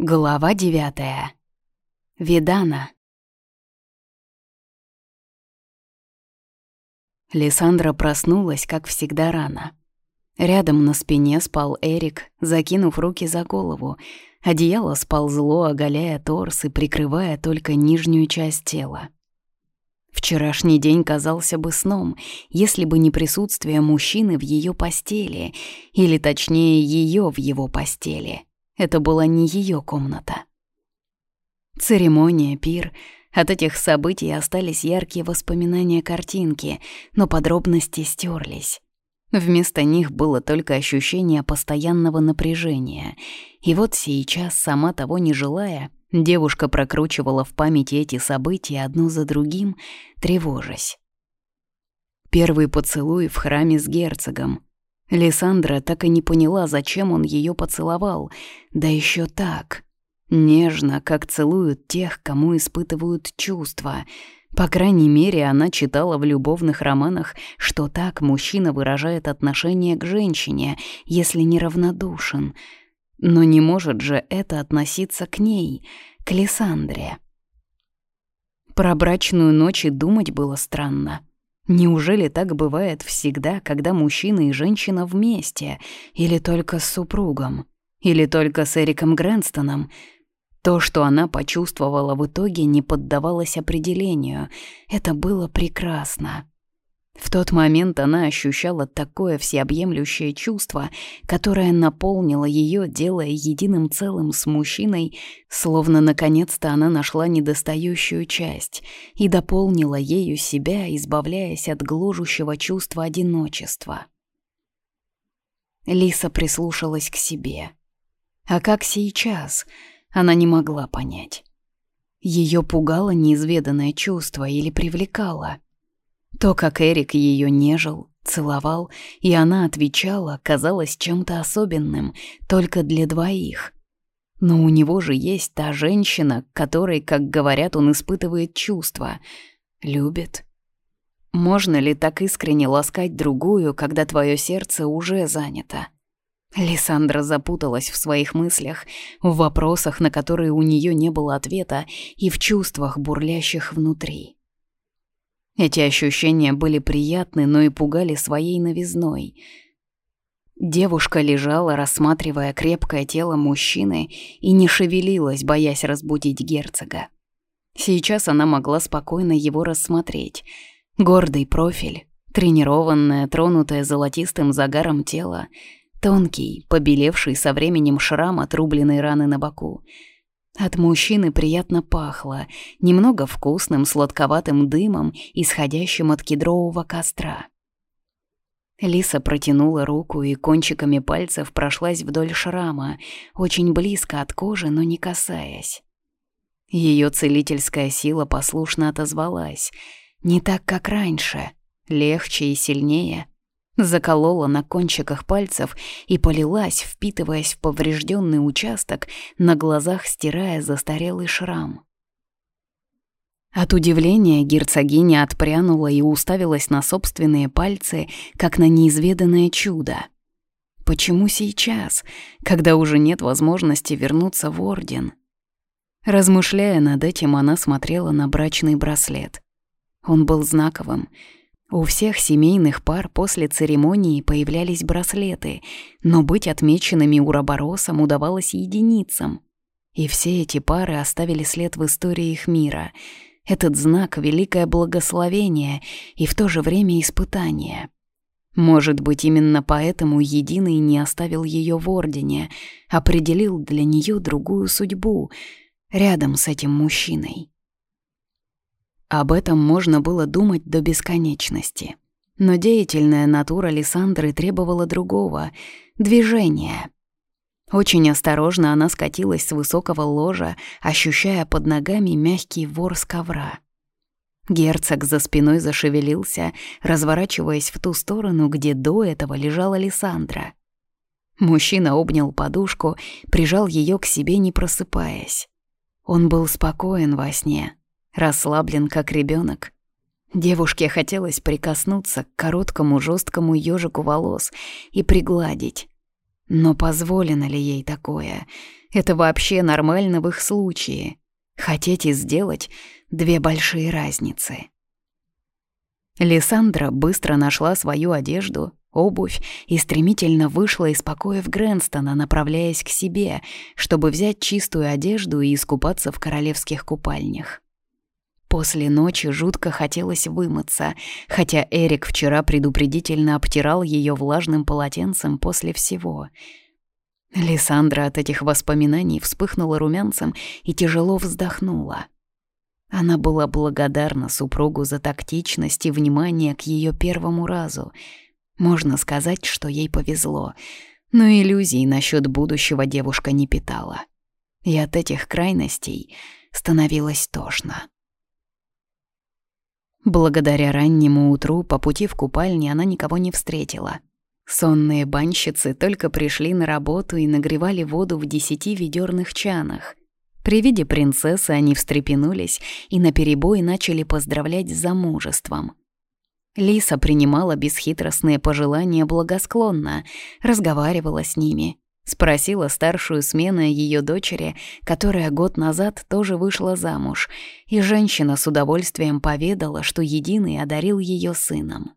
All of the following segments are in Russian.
Глава девятая. Видана. Лиссандра проснулась, как всегда, рано. Рядом на спине спал Эрик, закинув руки за голову. Одеяло сползло, оголяя торс и прикрывая только нижнюю часть тела. Вчерашний день казался бы сном, если бы не присутствие мужчины в ее постели, или точнее ее в его постели — это была не ее комната. Церемония, пир. От этих событий остались яркие воспоминания картинки, но подробности стерлись. Вместо них было только ощущение постоянного напряжения. И вот сейчас, сама того не желая, девушка прокручивала в памяти эти события одно за другим, тревожась. Первый поцелуй в храме с герцогом, Лиссандра так и не поняла, зачем он ее поцеловал, да еще так. Нежно, как целуют тех, кому испытывают чувства. По крайней мере, она читала в любовных романах, что так мужчина выражает отношение к женщине, если неравнодушен. Но не может же это относиться к ней, к Лиссандре. Про брачную ночь и думать было странно. Неужели так бывает всегда, когда мужчина и женщина вместе? Или только с супругом? Или только с Эриком Грэнстоном? То, что она почувствовала в итоге, не поддавалось определению. Это было прекрасно. В тот момент она ощущала такое всеобъемлющее чувство, которое наполнило ее, делая единым целым с мужчиной, словно наконец-то она нашла недостающую часть и дополнила ею себя, избавляясь от гложущего чувства одиночества. Лиса прислушалась к себе. А как сейчас, она не могла понять. Ее пугало неизведанное чувство или привлекало — то, как Эрик ее нежил, целовал, и она отвечала, казалось чем-то особенным, только для двоих. Но у него же есть та женщина, которой, как говорят, он испытывает чувства, любит. Можно ли так искренне ласкать другую, когда твое сердце уже занято? Лиссандра запуталась в своих мыслях, в вопросах, на которые у нее не было ответа, и в чувствах, бурлящих внутри. Эти ощущения были приятны, но и пугали своей новизной. Девушка лежала, рассматривая крепкое тело мужчины, и не шевелилась, боясь разбудить герцога. Сейчас она могла спокойно его рассмотреть. Гордый профиль, тренированное, тронутое золотистым загаром тело, тонкий, побелевший со временем шрам от рубленной раны на боку — от мужчины приятно пахло, немного вкусным сладковатым дымом, исходящим от кедрового костра. Лиса протянула руку и кончиками пальцев прошлась вдоль шрама, очень близко от кожи, но не касаясь. Ее целительская сила послушно отозвалась. Не так, как раньше, легче и сильнее — заколола на кончиках пальцев и полилась, впитываясь в поврежденный участок, на глазах стирая застарелый шрам. От удивления герцогиня отпрянула и уставилась на собственные пальцы, как на неизведанное чудо. Почему сейчас, когда уже нет возможности вернуться в Орден? Размышляя над этим, она смотрела на брачный браслет. Он был знаковым — у всех семейных пар после церемонии появлялись браслеты, но быть отмеченными уроборосом удавалось единицам. И все эти пары оставили след в истории их мира. Этот знак — великое благословение и в то же время испытание. Может быть, именно поэтому Единый не оставил ее в Ордене, определил для нее другую судьбу рядом с этим мужчиной. Об этом можно было думать до бесконечности. Но деятельная натура Лиссандры требовала другого — движения. Очень осторожно она скатилась с высокого ложа, ощущая под ногами мягкий ворс ковра. Герцог за спиной зашевелился, разворачиваясь в ту сторону, где до этого лежала Лиссандра. Мужчина обнял подушку, прижал ее к себе, не просыпаясь. Он был спокоен во сне, расслаблен, как ребенок. Девушке хотелось прикоснуться к короткому жесткому ежику волос и пригладить. Но позволено ли ей такое? Это вообще нормально в их случае. Хотите сделать две большие разницы. Лиссандра быстро нашла свою одежду, обувь и стремительно вышла из покоев Грэнстона, направляясь к себе, чтобы взять чистую одежду и искупаться в королевских купальнях. После ночи жутко хотелось вымыться, хотя Эрик вчера предупредительно обтирал ее влажным полотенцем после всего. Лиссандра от этих воспоминаний вспыхнула румянцем и тяжело вздохнула. Она была благодарна супругу за тактичность и внимание к ее первому разу. Можно сказать, что ей повезло, но иллюзий насчет будущего девушка не питала. И от этих крайностей становилось тошно. Благодаря раннему утру по пути в купальне она никого не встретила. Сонные банщицы только пришли на работу и нагревали воду в десяти ведерных чанах. При виде принцессы они встрепенулись и наперебой начали поздравлять с замужеством. Лиса принимала бесхитростные пожелания благосклонно, разговаривала с ними, Спросила старшую смену ее дочери, которая год назад тоже вышла замуж, и женщина с удовольствием поведала, что Единый одарил ее сыном.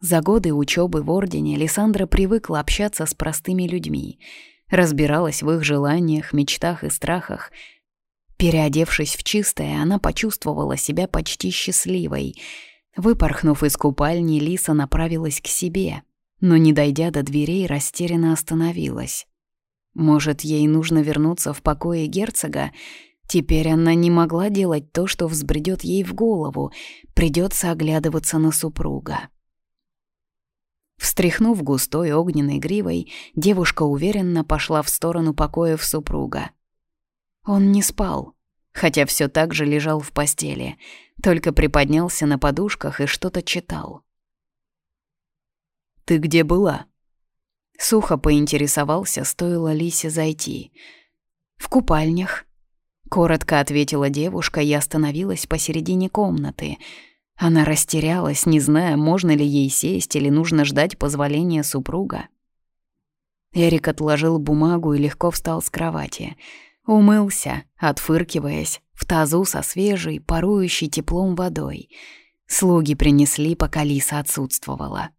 За годы учебы в Ордене Лиссандра привыкла общаться с простыми людьми, разбиралась в их желаниях, мечтах и страхах. Переодевшись в чистое, она почувствовала себя почти счастливой. Выпорхнув из купальни, Лиса направилась к себе — но, не дойдя до дверей, растерянно остановилась. Может, ей нужно вернуться в покое герцога? Теперь она не могла делать то, что взбредет ей в голову, придется оглядываться на супруга. Встряхнув густой огненной гривой, девушка уверенно пошла в сторону покоев супруга. Он не спал, хотя все так же лежал в постели, только приподнялся на подушках и что-то читал. «Ты где была?» Сухо поинтересовался, стоило Лисе зайти. «В купальнях», — коротко ответила девушка и остановилась посередине комнаты. Она растерялась, не зная, можно ли ей сесть или нужно ждать позволения супруга. Эрик отложил бумагу и легко встал с кровати. Умылся, отфыркиваясь, в тазу со свежей, парующей теплом водой. Слуги принесли, пока Лиса отсутствовала.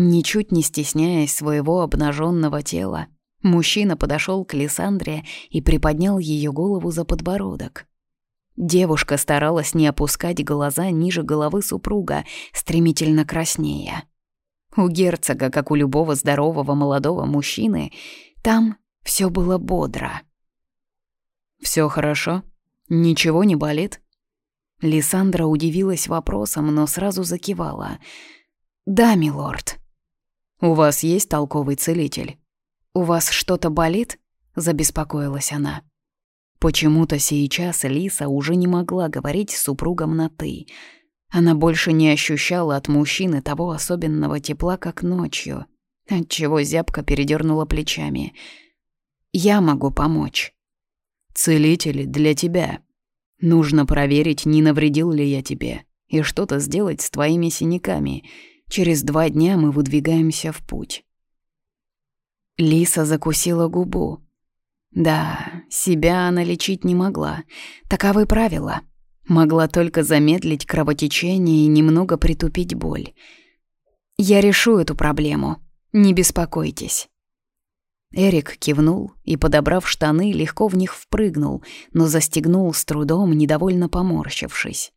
Ничуть не стесняясь своего обнаженного тела, мужчина подошел к Лиссандре и приподнял ее голову за подбородок. Девушка старалась не опускать глаза ниже головы супруга, стремительно краснея. У герцога, как у любого здорового молодого мужчины, там все было бодро. Все хорошо? Ничего не болит?» Лиссандра удивилась вопросом, но сразу закивала. «Да, милорд». «У вас есть толковый целитель?» «У вас что-то болит?» — забеспокоилась она. Почему-то сейчас Лиса уже не могла говорить с супругом на «ты». Она больше не ощущала от мужчины того особенного тепла, как ночью, отчего зябко передернула плечами. «Я могу помочь». «Целитель для тебя. Нужно проверить, не навредил ли я тебе, и что-то сделать с твоими синяками. Через два дня мы выдвигаемся в путь. Лиса закусила губу. Да, себя она лечить не могла. Таковы правила. Могла только замедлить кровотечение и немного притупить боль. Я решу эту проблему. Не беспокойтесь. Эрик кивнул и, подобрав штаны, легко в них впрыгнул, но застегнул с трудом, недовольно поморщившись.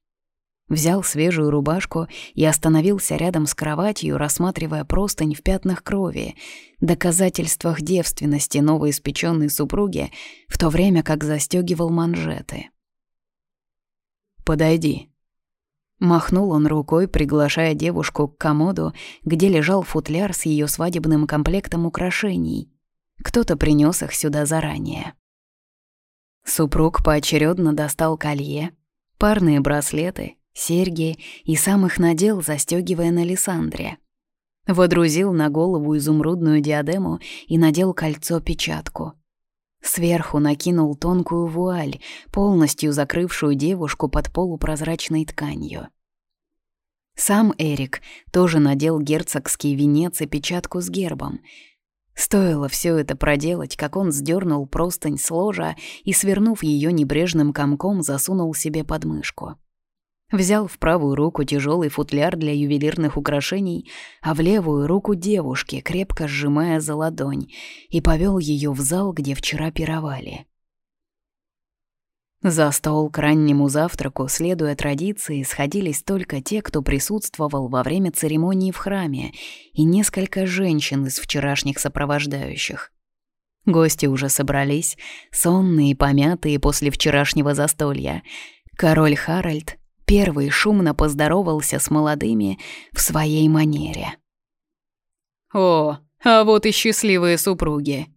Взял свежую рубашку и остановился рядом с кроватью, рассматривая простынь в пятнах крови, доказательствах девственности новоиспеченной супруги, в то время как застегивал манжеты. «Подойди». Махнул он рукой, приглашая девушку к комоду, где лежал футляр с ее свадебным комплектом украшений. Кто-то принес их сюда заранее. Супруг поочередно достал колье, парные браслеты серьги и сам их надел, застегивая на Лиссандре. Водрузил на голову изумрудную диадему и надел кольцо-печатку. Сверху накинул тонкую вуаль, полностью закрывшую девушку под полупрозрачной тканью. Сам Эрик тоже надел герцогский венец и печатку с гербом. Стоило все это проделать, как он сдернул простынь с ложа и, свернув ее небрежным комком, засунул себе под мышку. Взял в правую руку тяжелый футляр для ювелирных украшений, а в левую руку девушки, крепко сжимая за ладонь, и повел ее в зал, где вчера пировали. За стол к раннему завтраку, следуя традиции, сходились только те, кто присутствовал во время церемонии в храме, и несколько женщин из вчерашних сопровождающих. Гости уже собрались, сонные и помятые после вчерашнего застолья. Король Харальд первый шумно поздоровался с молодыми в своей манере. «О, а вот и счастливые супруги!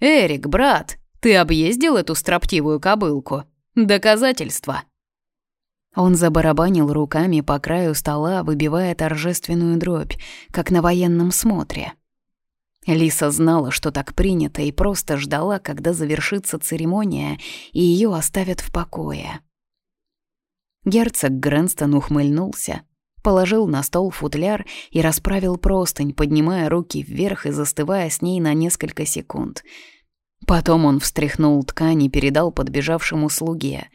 Эрик, брат, ты объездил эту строптивую кобылку?» Доказательства!» Он забарабанил руками по краю стола, выбивая торжественную дробь, как на военном смотре. Лиса знала, что так принято, и просто ждала, когда завершится церемония, и ее оставят в покое. Герцог Грэнстон ухмыльнулся, положил на стол футляр и расправил простынь, поднимая руки вверх и застывая с ней на несколько секунд — Потом он встряхнул ткань и передал подбежавшему слуге.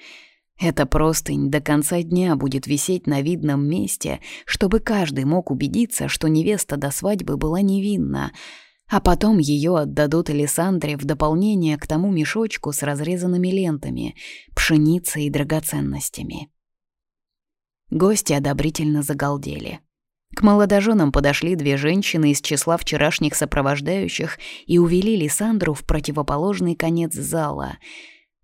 Эта простынь до конца дня будет висеть на видном месте, чтобы каждый мог убедиться, что невеста до свадьбы была невинна, а потом ее отдадут Элисандре в дополнение к тому мешочку с разрезанными лентами, пшеницей и драгоценностями. Гости одобрительно загалдели. К молодоженам подошли две женщины из числа вчерашних сопровождающих и увели Лиссандру в противоположный конец зала.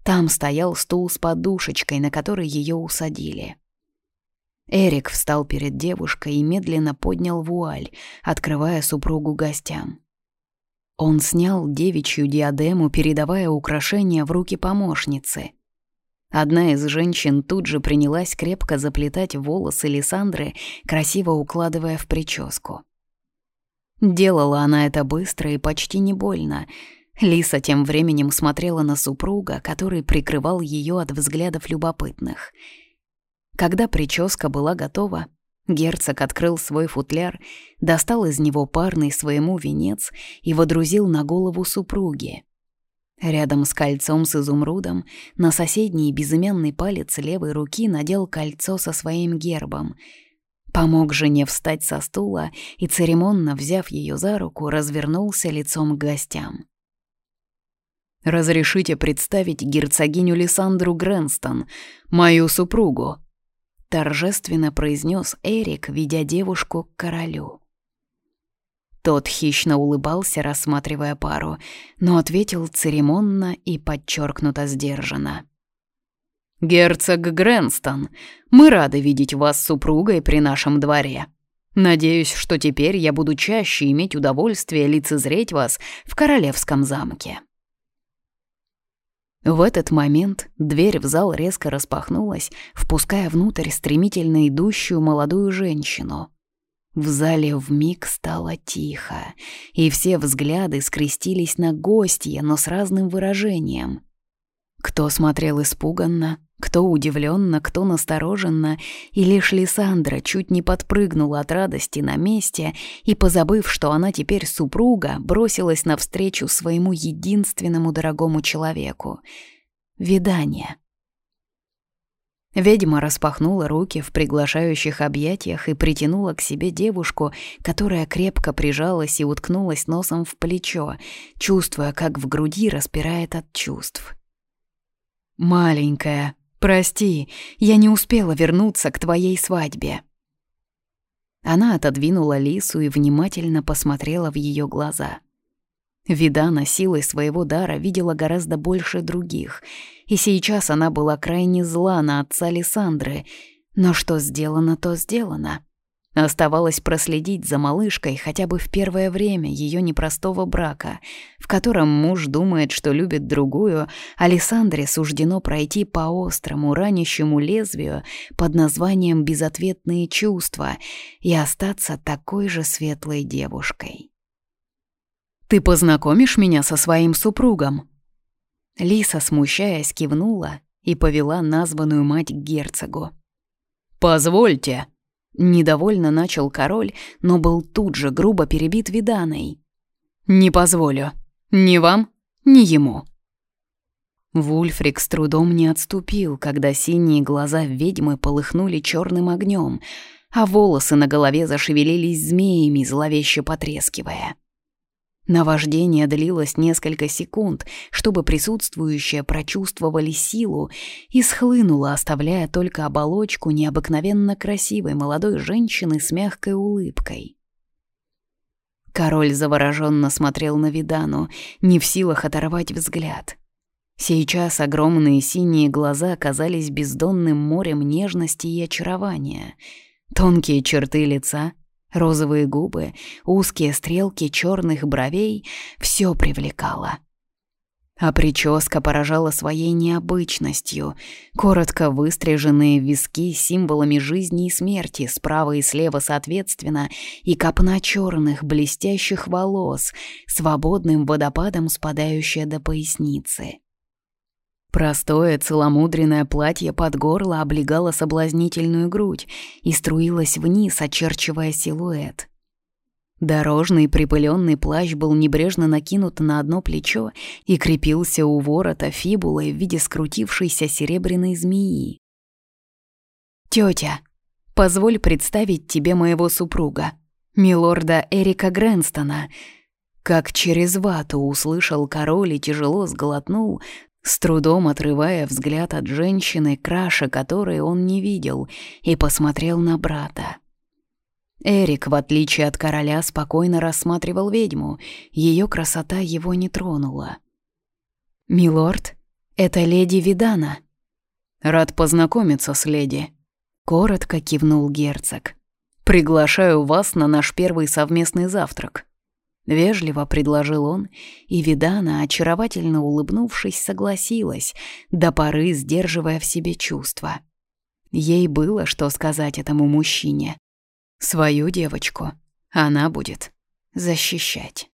Там стоял стул с подушечкой, на который ее усадили. Эрик встал перед девушкой и медленно поднял вуаль, открывая супругу гостям. Он снял девичью диадему, передавая украшения в руки помощницы — Одна из женщин тут же принялась крепко заплетать волосы Лиссандры, красиво укладывая в прическу. Делала она это быстро и почти не больно. Лиса тем временем смотрела на супруга, который прикрывал ее от взглядов любопытных. Когда прическа была готова, герцог открыл свой футляр, достал из него парный своему венец и водрузил на голову супруги. Рядом с кольцом с изумрудом на соседний безымянный палец левой руки надел кольцо со своим гербом. Помог жене встать со стула и, церемонно взяв ее за руку, развернулся лицом к гостям. «Разрешите представить герцогиню Лиссандру Грэнстон, мою супругу», — торжественно произнес Эрик, ведя девушку к королю. Тот хищно улыбался, рассматривая пару, но ответил церемонно и подчеркнуто сдержанно. «Герцог Грэнстон, мы рады видеть вас с супругой при нашем дворе. Надеюсь, что теперь я буду чаще иметь удовольствие лицезреть вас в королевском замке». В этот момент дверь в зал резко распахнулась, впуская внутрь стремительно идущую молодую женщину. В зале вмиг стало тихо, и все взгляды скрестились на гостья, но с разным выражением. Кто смотрел испуганно, кто удивленно, кто настороженно, и лишь Лиссандра чуть не подпрыгнула от радости на месте и, позабыв, что она теперь супруга, бросилась навстречу своему единственному дорогому человеку — видание — Ведьма распахнула руки в приглашающих объятиях и притянула к себе девушку, которая крепко прижалась и уткнулась носом в плечо, чувствуя, как в груди распирает от чувств. «Маленькая, прости, я не успела вернуться к твоей свадьбе». Она отодвинула Лису и внимательно посмотрела в ее глаза — Видана силой своего дара видела гораздо больше других, и сейчас она была крайне зла на отца Лиссандры, но что сделано, то сделано. Оставалось проследить за малышкой хотя бы в первое время ее непростого брака, в котором муж думает, что любит другую, а Лиссандре суждено пройти по острому, ранящему лезвию под названием «безответные чувства» и остаться такой же светлой девушкой. Ты познакомишь меня со своим супругом?» Лиса, смущаясь, кивнула и повела названную мать к герцогу. «Позвольте!» Недовольно начал король, но был тут же грубо перебит виданой. Не позволю. Ни вам, ни ему». Вульфрик с трудом не отступил, когда синие глаза ведьмы полыхнули черным огнем, а волосы на голове зашевелились змеями, зловеще потрескивая. Наваждение длилось несколько секунд, чтобы присутствующие прочувствовали силу и схлынуло, оставляя только оболочку необыкновенно красивой молодой женщины с мягкой улыбкой. Король завороженно смотрел на Видану, не в силах оторвать взгляд. Сейчас огромные синие глаза казались бездонным морем нежности и очарования. Тонкие черты лица, розовые губы, узкие стрелки черных бровей — все привлекало. А прическа поражала своей необычностью. Коротко выстриженные виски символами жизни и смерти справа и слева соответственно, и копна черных блестящих волос, свободным водопадом спадающая до поясницы. Простое целомудренное платье под горло облегало соблазнительную грудь и струилось вниз, очерчивая силуэт. Дорожный припыленный плащ был небрежно накинут на одно плечо и крепился у ворота фибулой в виде скрутившейся серебряной змеи. «Тётя, позволь представить тебе моего супруга, милорда Эрика Грэнстона», как через вату услышал король и тяжело сглотнул, с трудом отрывая взгляд от женщины, краша которой он не видел, и посмотрел на брата. Эрик, в отличие от короля, спокойно рассматривал ведьму, ее красота его не тронула. «Милорд, это леди Видана». «Рад познакомиться с леди», — коротко кивнул герцог. «Приглашаю вас на наш первый совместный завтрак». Вежливо предложил он, и Видана, очаровательно улыбнувшись, согласилась, до поры сдерживая в себе чувства. Ей было что сказать этому мужчине. Свою девочку она будет защищать.